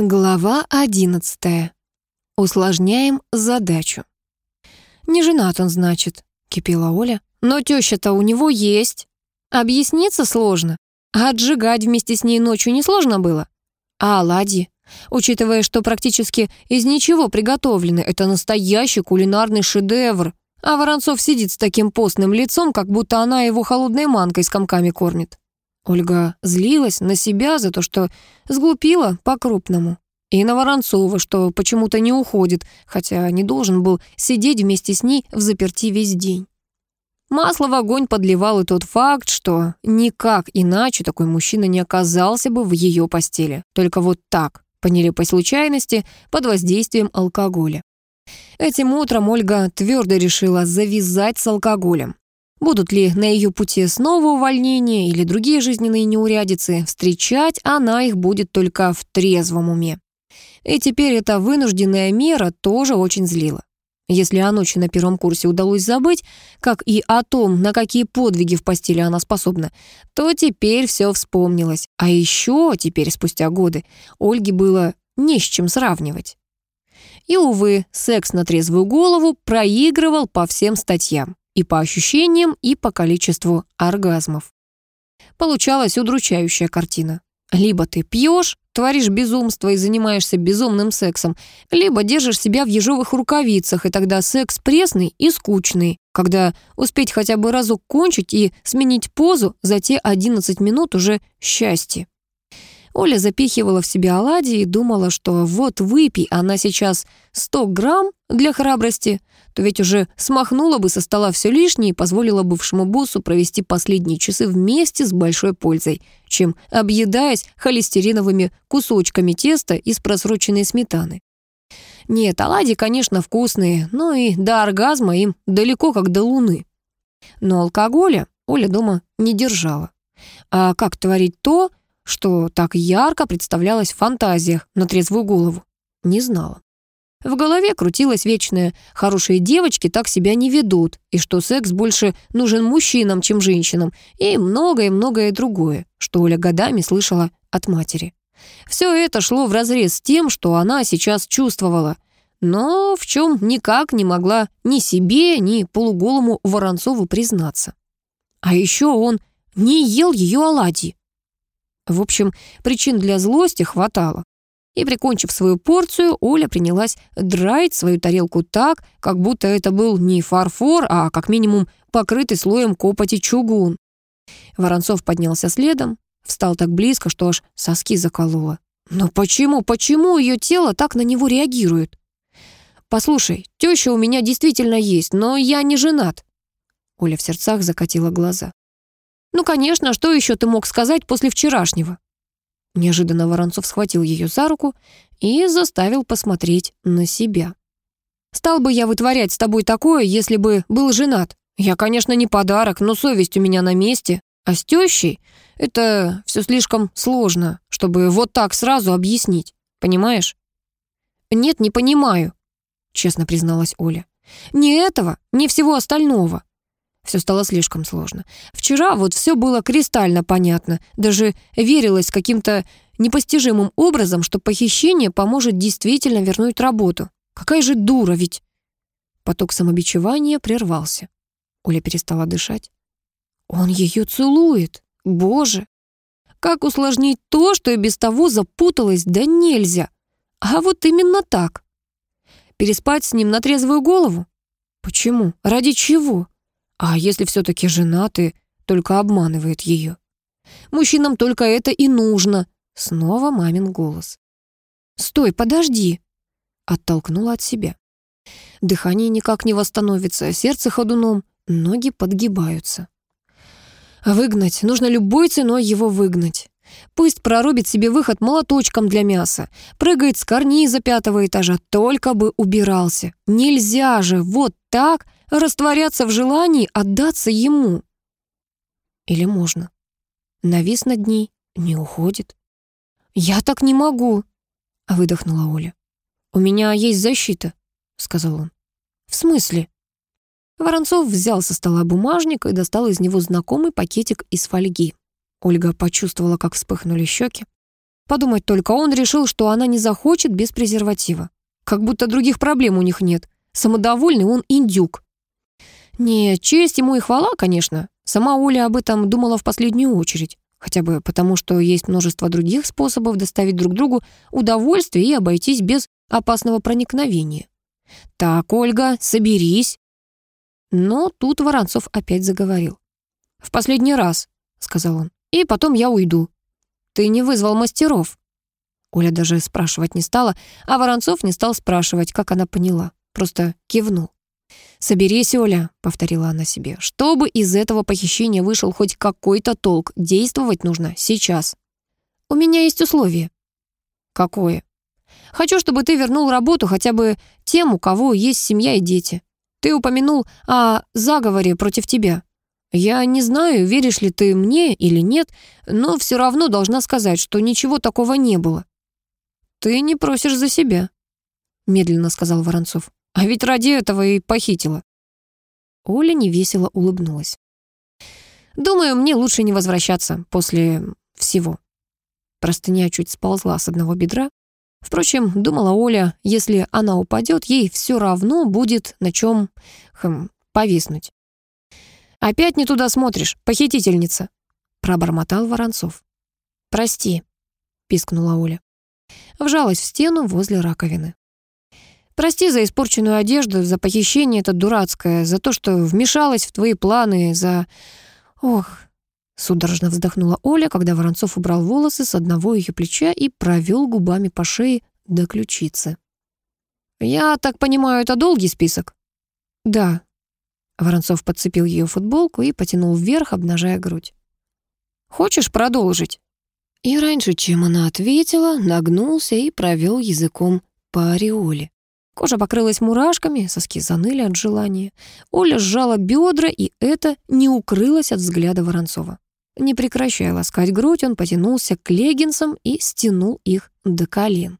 Глава одиннадцатая. Усложняем задачу. «Не женат он, значит», — кипела Оля. «Но теща-то у него есть. Объясниться сложно. А отжигать вместе с ней ночью не сложно было? А оладьи? Учитывая, что практически из ничего приготовлены, это настоящий кулинарный шедевр. А Воронцов сидит с таким постным лицом, как будто она его холодной манкой с комками кормит. Ольга злилась на себя за то, что сглупила по-крупному. И на Воронцова, что почему-то не уходит, хотя не должен был сидеть вместе с ней в заперти весь день. Масло в огонь подливал и тот факт, что никак иначе такой мужчина не оказался бы в ее постели. Только вот так, по нелепой случайности, под воздействием алкоголя. Этим утром Ольга твердо решила завязать с алкоголем. Будут ли на ее пути снова увольнения или другие жизненные неурядицы, встречать она их будет только в трезвом уме. И теперь эта вынужденная мера тоже очень злила. Если о ночи на первом курсе удалось забыть, как и о том, на какие подвиги в постели она способна, то теперь все вспомнилось. А еще теперь, спустя годы, Ольге было не с чем сравнивать. И, увы, секс на трезвую голову проигрывал по всем статьям. И по ощущениям, и по количеству оргазмов. Получалась удручающая картина. Либо ты пьешь, творишь безумство и занимаешься безумным сексом, либо держишь себя в ежовых рукавицах, и тогда секс пресный и скучный, когда успеть хотя бы разок кончить и сменить позу за те 11 минут уже счастье. Оля запихивала в себя оладьи и думала, что вот выпей она сейчас 100 грамм для храбрости, то ведь уже смахнула бы со стола все лишнее и позволила бывшему боссу провести последние часы вместе с большой пользой, чем объедаясь холестериновыми кусочками теста из просроченной сметаны. Нет, оладьи, конечно, вкусные, но и до оргазма им далеко как до луны. Но алкоголя Оля дома не держала. А как творить то, что так ярко представлялось в фантазиях на трезвую голову, не знала. В голове крутилась вечная «хорошие девочки так себя не ведут», и что секс больше нужен мужчинам, чем женщинам, и многое-многое другое, что Оля годами слышала от матери. Все это шло вразрез с тем, что она сейчас чувствовала, но в чем никак не могла ни себе, ни полуголому Воронцову признаться. А еще он не ел ее оладьи. В общем, причин для злости хватало. И, прикончив свою порцию, Оля принялась драить свою тарелку так, как будто это был не фарфор, а как минимум покрытый слоем копоти чугун. Воронцов поднялся следом, встал так близко, что аж соски закололо. Но почему, почему ее тело так на него реагирует? «Послушай, теща у меня действительно есть, но я не женат». Оля в сердцах закатила глаза. «Ну, конечно, что еще ты мог сказать после вчерашнего?» Неожиданно Воронцов схватил ее за руку и заставил посмотреть на себя. «Стал бы я вытворять с тобой такое, если бы был женат. Я, конечно, не подарок, но совесть у меня на месте. А с тещей это все слишком сложно, чтобы вот так сразу объяснить. Понимаешь?» «Нет, не понимаю», — честно призналась Оля. «Не этого, не всего остального. Все стало слишком сложно. Вчера вот все было кристально понятно. Даже верилось каким-то непостижимым образом, что похищение поможет действительно вернуть работу. Какая же дура ведь! Поток самобичевания прервался. Оля перестала дышать. Он ее целует. Боже! Как усложнить то, что и без того запуталось, да нельзя. А вот именно так. Переспать с ним на трезвую голову? Почему? Ради чего? А если все-таки женатый, только обманывает ее? Мужчинам только это и нужно. Снова мамин голос. «Стой, подожди!» Оттолкнула от себя. Дыхание никак не восстановится, сердце ходуном, ноги подгибаются. Выгнать, нужно любой ценой его выгнать. Пусть прорубит себе выход молоточком для мяса, прыгает с карниза пятого этажа, только бы убирался. Нельзя же вот так растворяться в желании отдаться ему. Или можно? Навис над ней, не уходит. «Я так не могу», — выдохнула Оля. «У меня есть защита», — сказал он. «В смысле?» Воронцов взял со стола бумажник и достал из него знакомый пакетик из фольги. Ольга почувствовала, как вспыхнули щеки. Подумать только, он решил, что она не захочет без презерватива. Как будто других проблем у них нет. Самодовольный он индюк. Не, честь ему и хвала, конечно. Сама Оля об этом думала в последнюю очередь. Хотя бы потому, что есть множество других способов доставить друг другу удовольствие и обойтись без опасного проникновения. «Так, Ольга, соберись!» Но тут Воронцов опять заговорил. «В последний раз», — сказал он, — «и потом я уйду». «Ты не вызвал мастеров». Оля даже спрашивать не стала, а Воронцов не стал спрашивать, как она поняла, просто кивнул. «Соберись, Оля», — повторила она себе, «чтобы из этого похищения вышел хоть какой-то толк. Действовать нужно сейчас». «У меня есть условие». «Какое?» «Хочу, чтобы ты вернул работу хотя бы тем, у кого есть семья и дети. Ты упомянул о заговоре против тебя. Я не знаю, веришь ли ты мне или нет, но все равно должна сказать, что ничего такого не было». «Ты не просишь за себя», — медленно сказал Воронцов. А ведь ради этого и похитила. Оля невесело улыбнулась. Думаю, мне лучше не возвращаться после всего. Простыня чуть сползла с одного бедра. Впрочем, думала Оля, если она упадет, ей все равно будет на чем хм, повиснуть. «Опять не туда смотришь, похитительница», — пробормотал Воронцов. «Прости», — пискнула Оля. Вжалась в стену возле раковины. Прости за испорченную одежду, за похищение это дурацкое, за то, что вмешалась в твои планы, за... Ох, судорожно вздохнула Оля, когда Воронцов убрал волосы с одного ее плеча и провел губами по шее до ключицы. «Я так понимаю, это долгий список?» «Да». Воронцов подцепил ее футболку и потянул вверх, обнажая грудь. «Хочешь продолжить?» И раньше, чем она ответила, нагнулся и провел языком по ореоле. Кожа покрылась мурашками, соски заныли от желания. Оля сжала бедра, и это не укрылось от взгляда Воронцова. Не прекращая ласкать грудь, он потянулся к леггинсам и стянул их до колен.